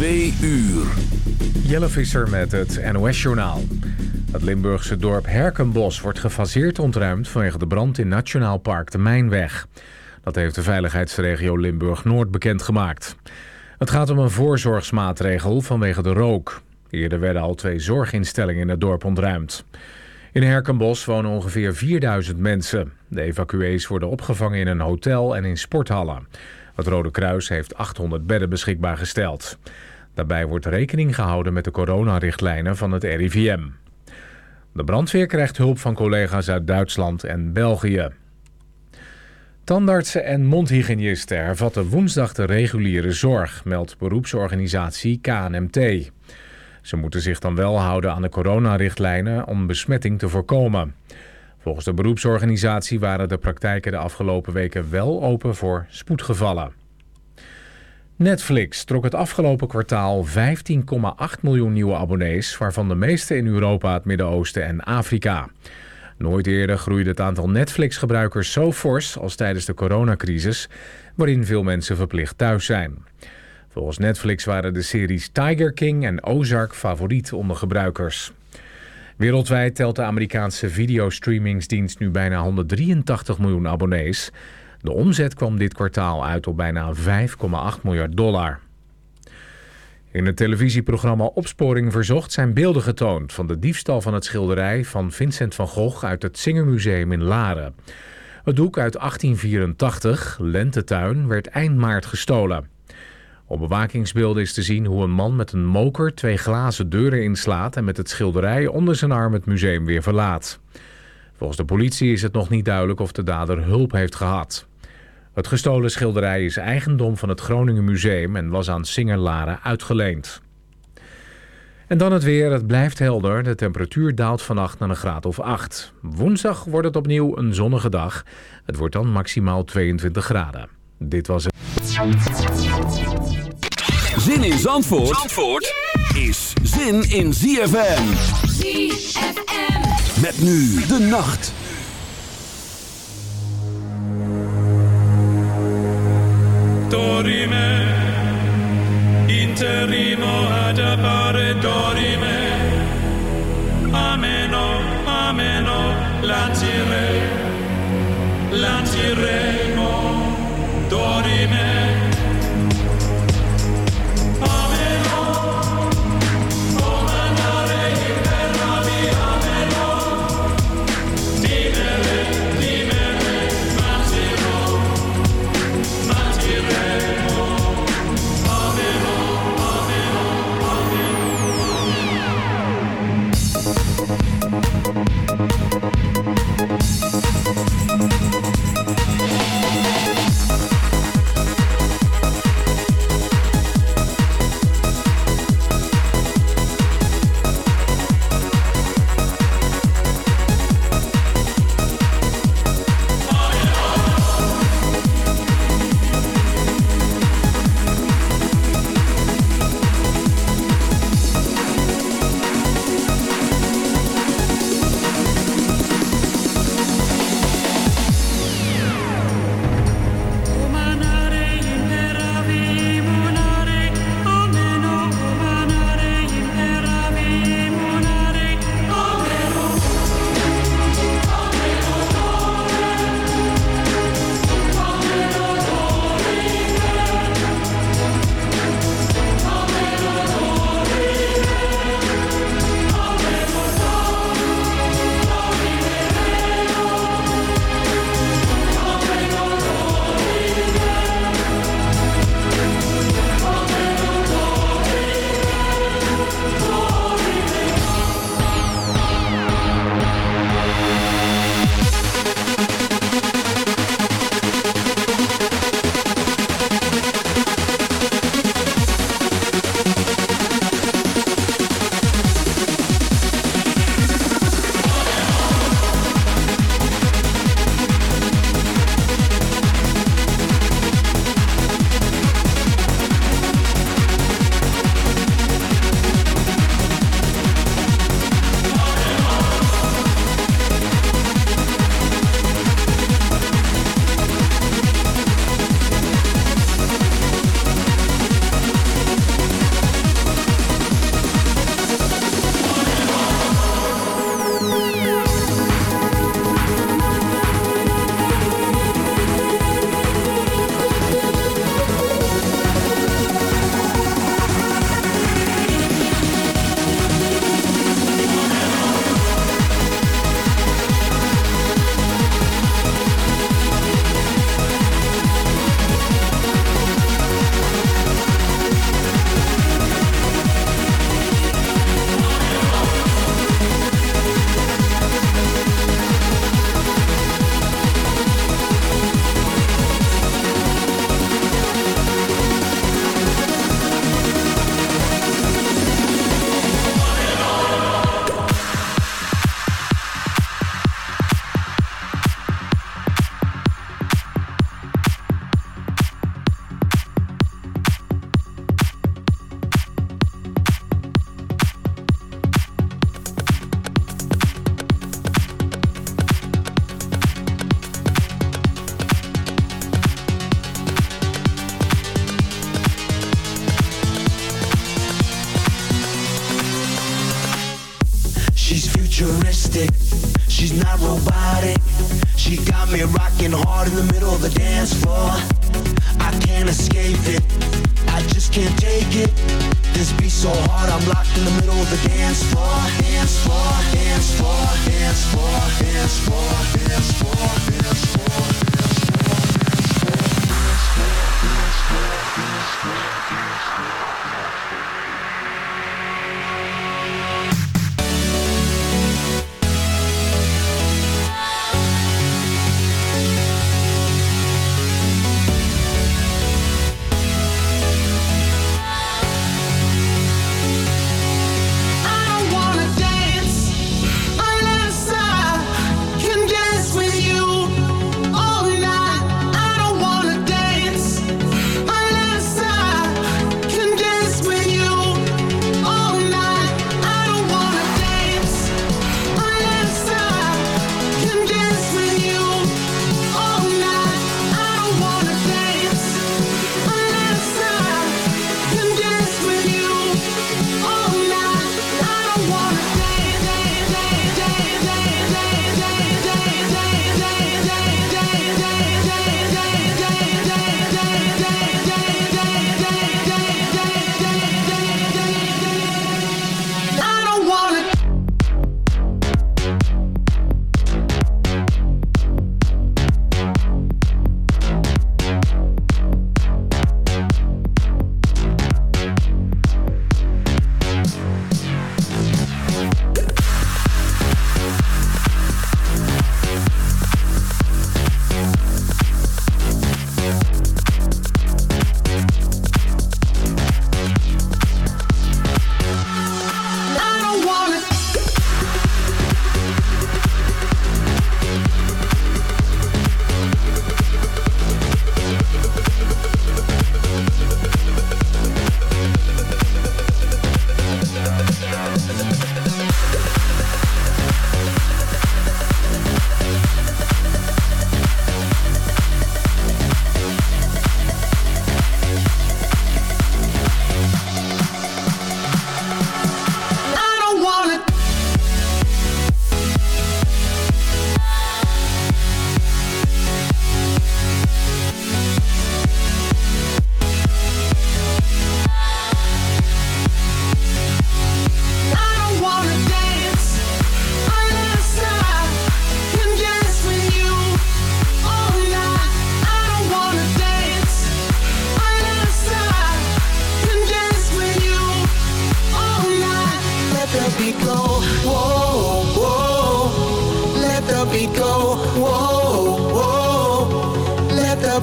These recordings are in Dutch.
Twee uur. Jelle Visser met het NOS-journaal. Het Limburgse dorp Herkenbos wordt gefaseerd ontruimd... vanwege de brand in Nationaal Park de Mijnweg. Dat heeft de veiligheidsregio Limburg-Noord bekendgemaakt. Het gaat om een voorzorgsmaatregel vanwege de rook. Eerder werden al twee zorginstellingen in het dorp ontruimd. In Herkenbos wonen ongeveer 4000 mensen. De evacuees worden opgevangen in een hotel en in sporthallen. Het Rode Kruis heeft 800 bedden beschikbaar gesteld. Daarbij wordt rekening gehouden met de coronarichtlijnen van het RIVM. De brandweer krijgt hulp van collega's uit Duitsland en België. Tandartsen en mondhygiënisten hervatten woensdag de reguliere zorg, meldt beroepsorganisatie KNMT. Ze moeten zich dan wel houden aan de coronarichtlijnen om besmetting te voorkomen. Volgens de beroepsorganisatie waren de praktijken de afgelopen weken wel open voor spoedgevallen. Netflix trok het afgelopen kwartaal 15,8 miljoen nieuwe abonnees... waarvan de meeste in Europa, het Midden-Oosten en Afrika. Nooit eerder groeide het aantal Netflix-gebruikers zo fors als tijdens de coronacrisis... waarin veel mensen verplicht thuis zijn. Volgens Netflix waren de series Tiger King en Ozark favoriet onder gebruikers. Wereldwijd telt de Amerikaanse videostreamingsdienst nu bijna 183 miljoen abonnees. De omzet kwam dit kwartaal uit op bijna 5,8 miljard dollar. In het televisieprogramma Opsporing Verzocht zijn beelden getoond... van de diefstal van het schilderij van Vincent van Gogh uit het Singermuseum in Laren. Het doek uit 1884, Lentetuin, werd eind maart gestolen. Op bewakingsbeelden is te zien hoe een man met een moker twee glazen deuren inslaat... en met het schilderij onder zijn arm het museum weer verlaat. Volgens de politie is het nog niet duidelijk of de dader hulp heeft gehad. Het gestolen schilderij is eigendom van het Groningen Museum... en was aan Singer Laren uitgeleend. En dan het weer. Het blijft helder. De temperatuur daalt vannacht naar een graad of 8. Woensdag wordt het opnieuw een zonnige dag. Het wordt dan maximaal 22 graden. Dit was het. Zin in Zandvoort, Zandvoort is zin in ZFM. ZFM. Met nu de nacht. Dorime, interimo ad appare dorime. Ameno, ameno, latire, latiremo, dorime.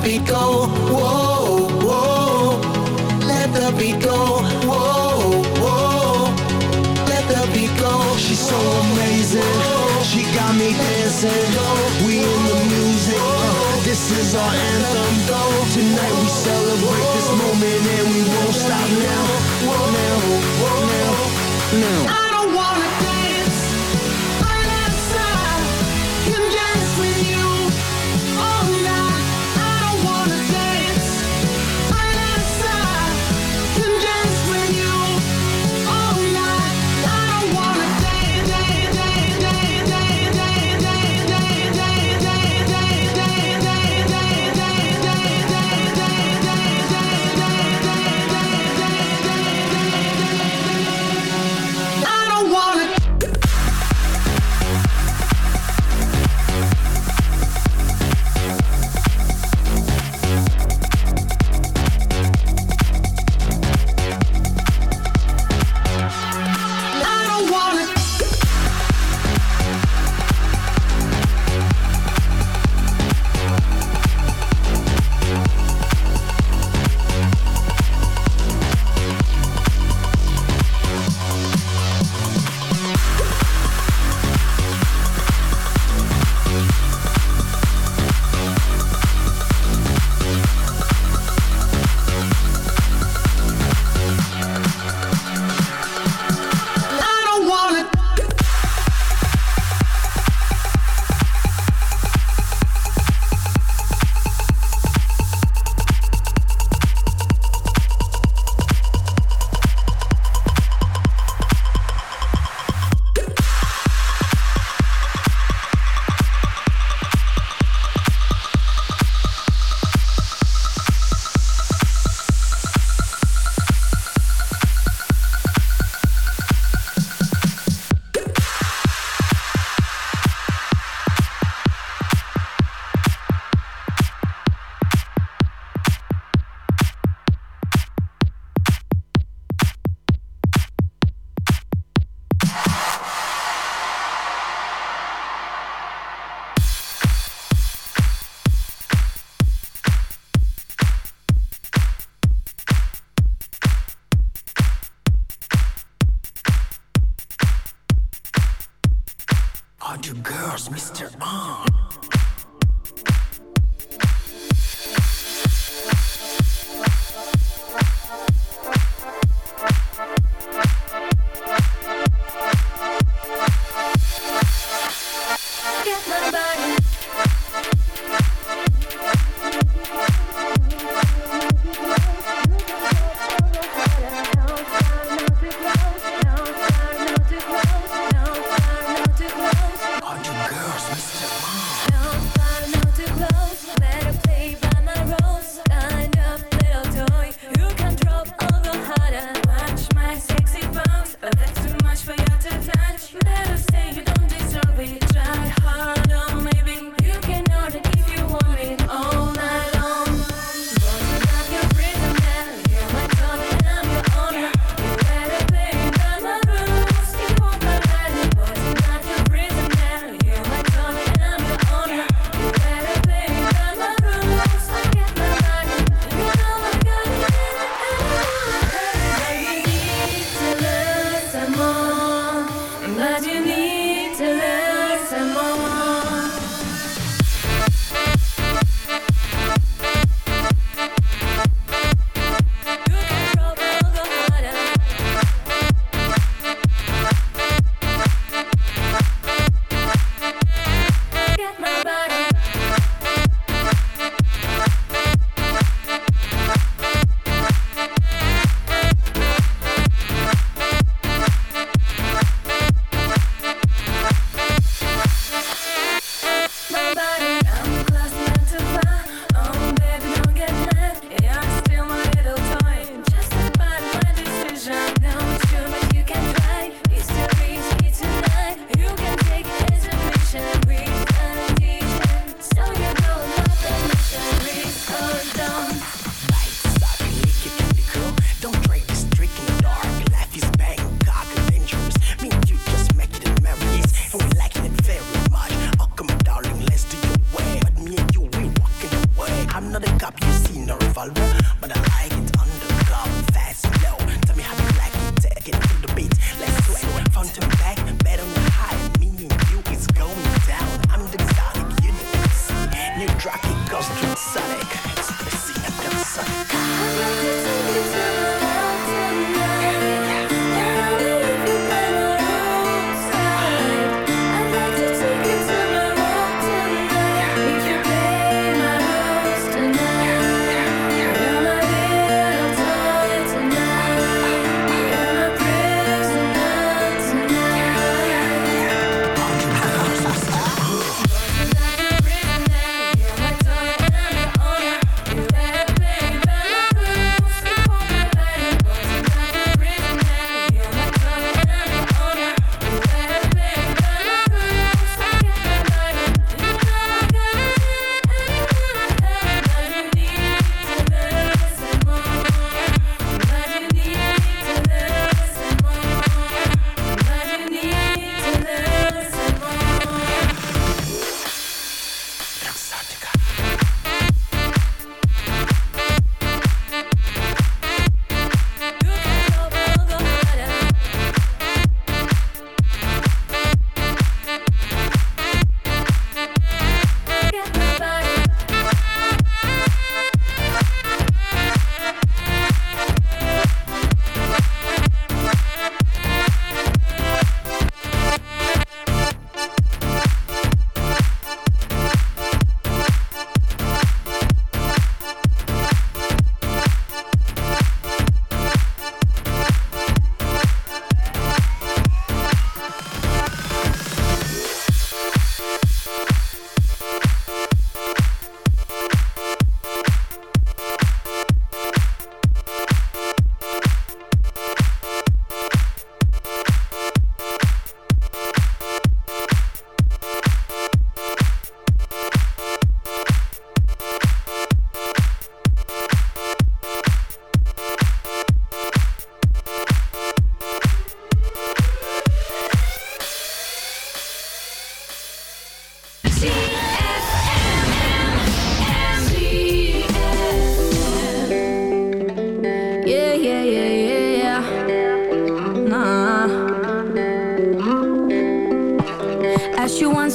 beat go, whoa, whoa. Let the beat go, whoa, whoa. Let the beat go. She's so amazing. She got me dancing. We in the music. Uh, this is our anthem. Tonight we celebrate this moment and we won't stop now. Now, now, now.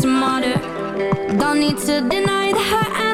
smarter. Don't need to deny that her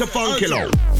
to Funkilo.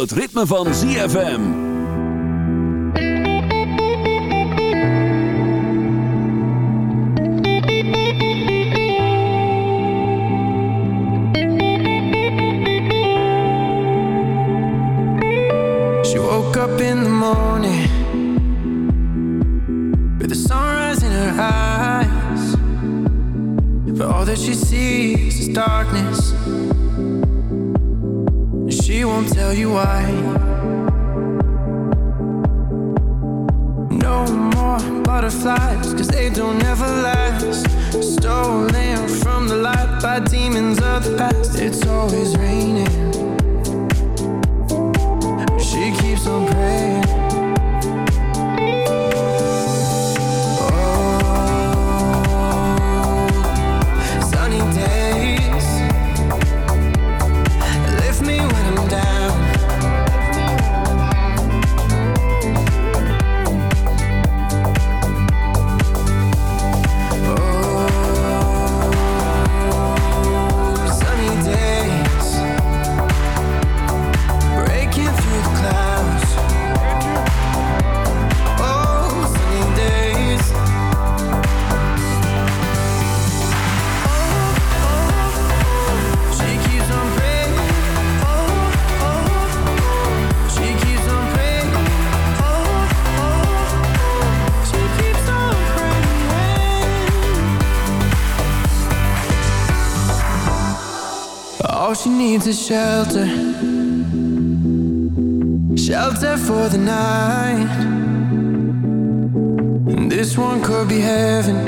Het ritme van ZFM. Needs is shelter. Shelter for the night. And this one could be heaven.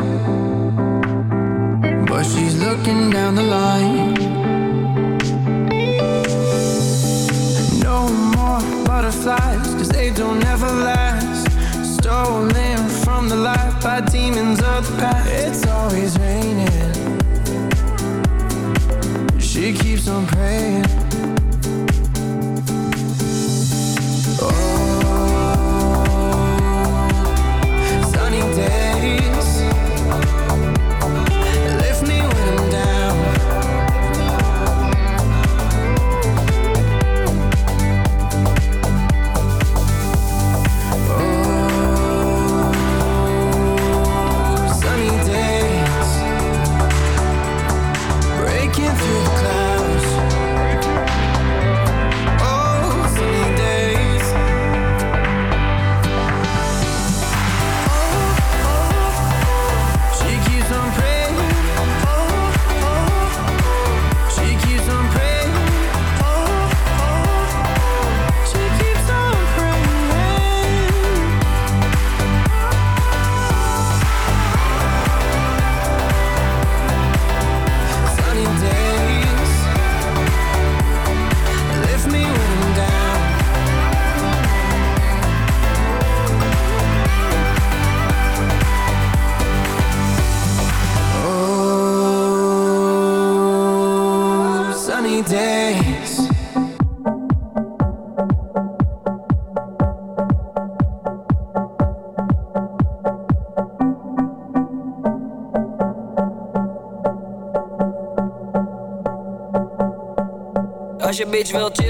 Bitch wil chillen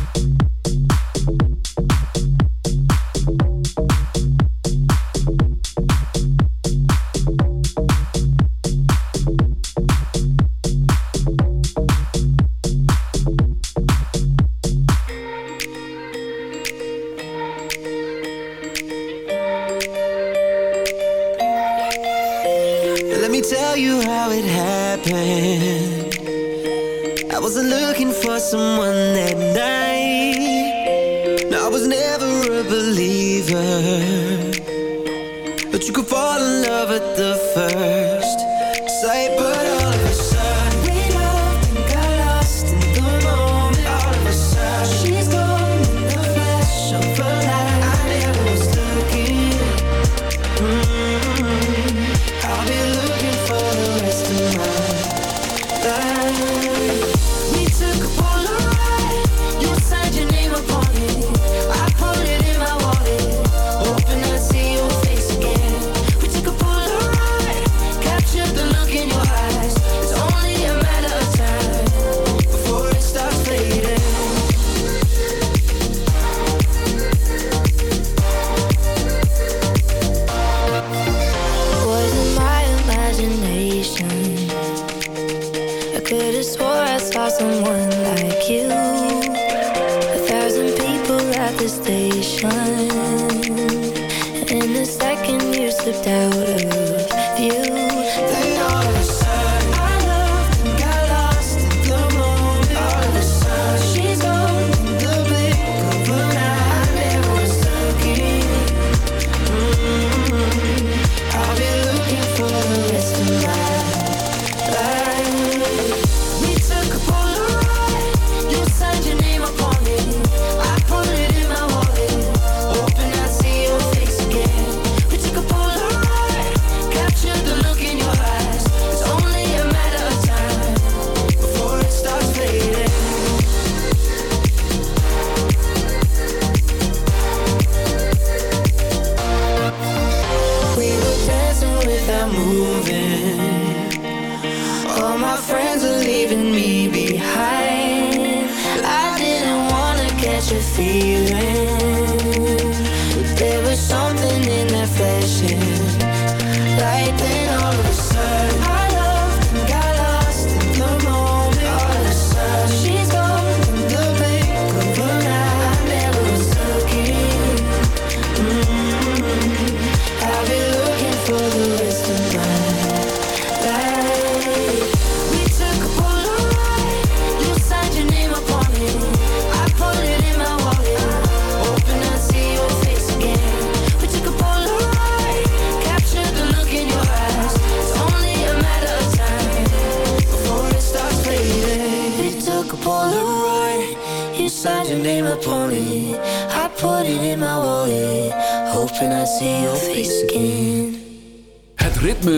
I wasn't looking for someone that night. No, I was never a believer. But you could fall in love at the first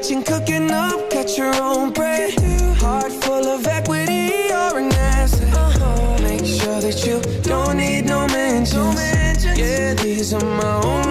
kitchen, cooking up, catch your own bread. Heart full of equity, you're an asset. Make sure that you don't need no mentions. Yeah, these are my only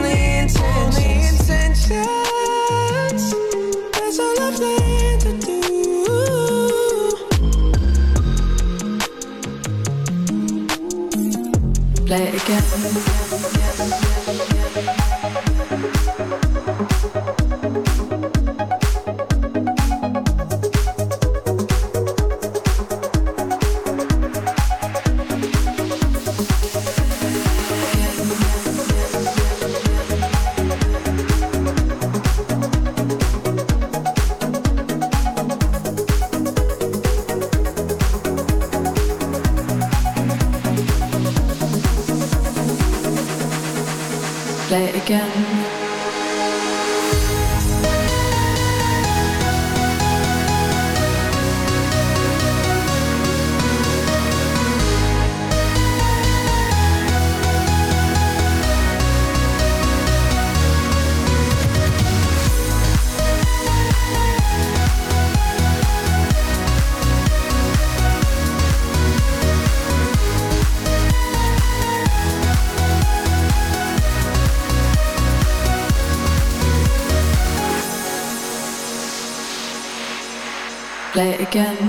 Play it again,